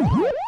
Uhum.